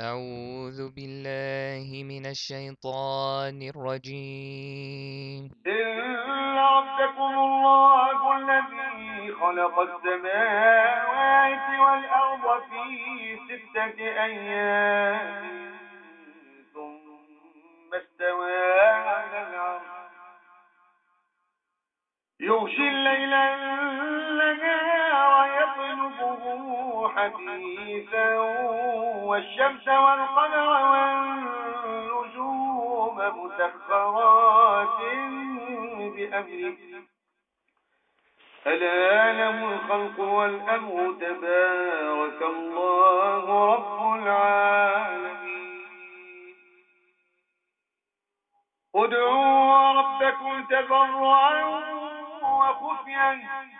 أعوذ بالله من الشيطان الرجيم. إن ربكم الله الذي خلق السماوات والأرض في ستة أيام ثم استوى على العرش. يغشي الليل النهار حديثا والشمس والقمر والنجوم مسخرات بأمره. ألا له الخلق والأمر تبارك الله رب العالمين. ادعوا ربكم تضرعا وخفيا.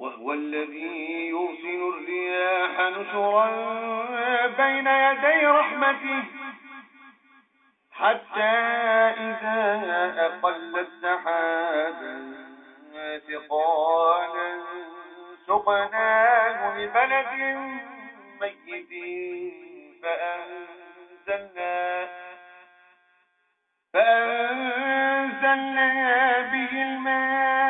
وهو الذي يرسل الرياح نشرا بين يدي رحمته. حتى إذا أقلت سحابا ثقالا سقناه لبلد ميت فأنزلنا فأنزلنا به الماء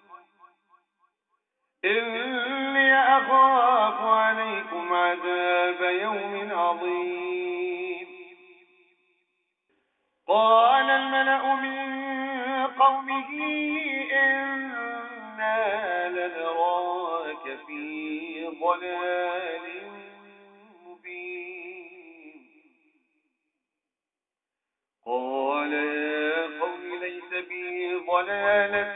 إني أخاف عليكم عذاب يوم عظيم. قال الملأ من قومه إنا لنراك في ضلال مبين. قال يا قوم ليس بي ضلالة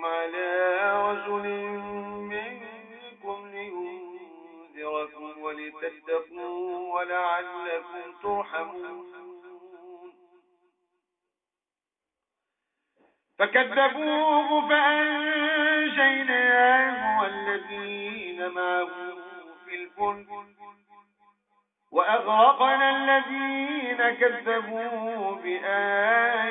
ربكم على رجل منكم لينذركم ولتتقوا ولعلكم ترحمون. فكذبوه فأنجيناه والذين معه في الفلك وأغرقنا الذين كذبوا بآياتنا.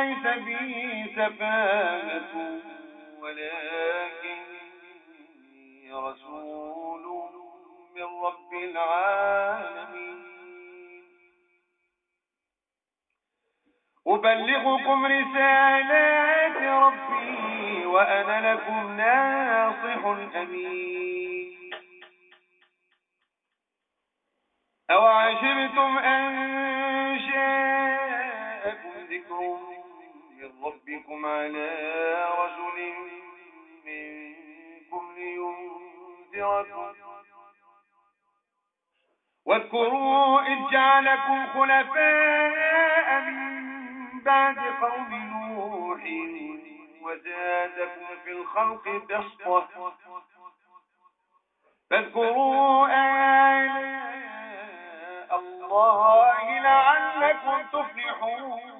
ليس بي سفاهة ولكني رسول من رب العالمين. أبلغكم رسالات ربي وأنا لكم ناصح أمين. أو عجبتم أن جاءكم ذكر ربكم على رجل منكم لينذركم. واذكروا إذ جعلكم خلفاء من بعد قوم نوح وزادكم في الخلق بسطة. فاذكروا آلاء الله لعلكم تفلحون.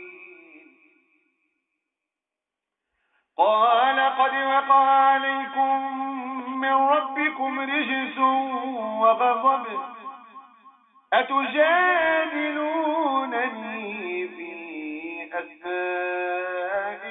قال قد وقع عليكم من ربكم رجس وغضب. أتجادلونني في أسماء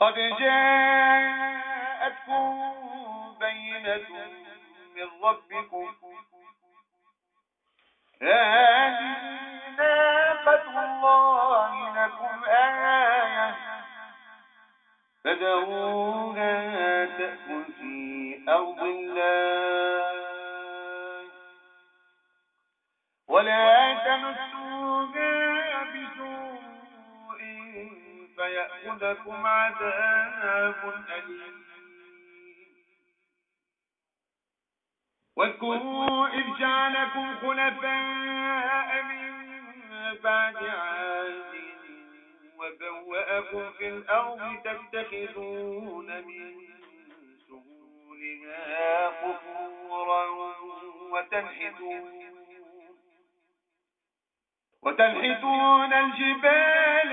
قد جاءتكم بينة من ربكم. هذه ناقة الله لكم آية فذروها تأكل في أرض الله. ولا تمسوها فيأخذكم عذاب أليم. واذكروا إذ جعلكم خلفاء من بعد عاد وبوأكم في الأرض تتخذون من سهولها قصورا وتنحتون وتنحتون الجبال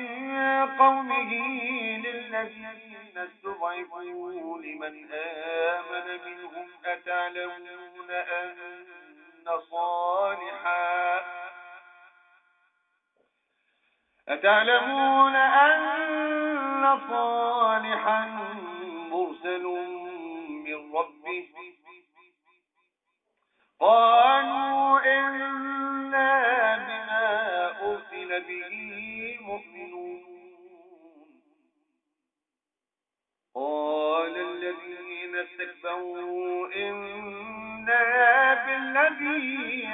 قومه للذين استضعفوا لمن آمن منهم أتعلمون أن صالحا أتعلمون أن صالحا مرسل من ربه قالوا بالذي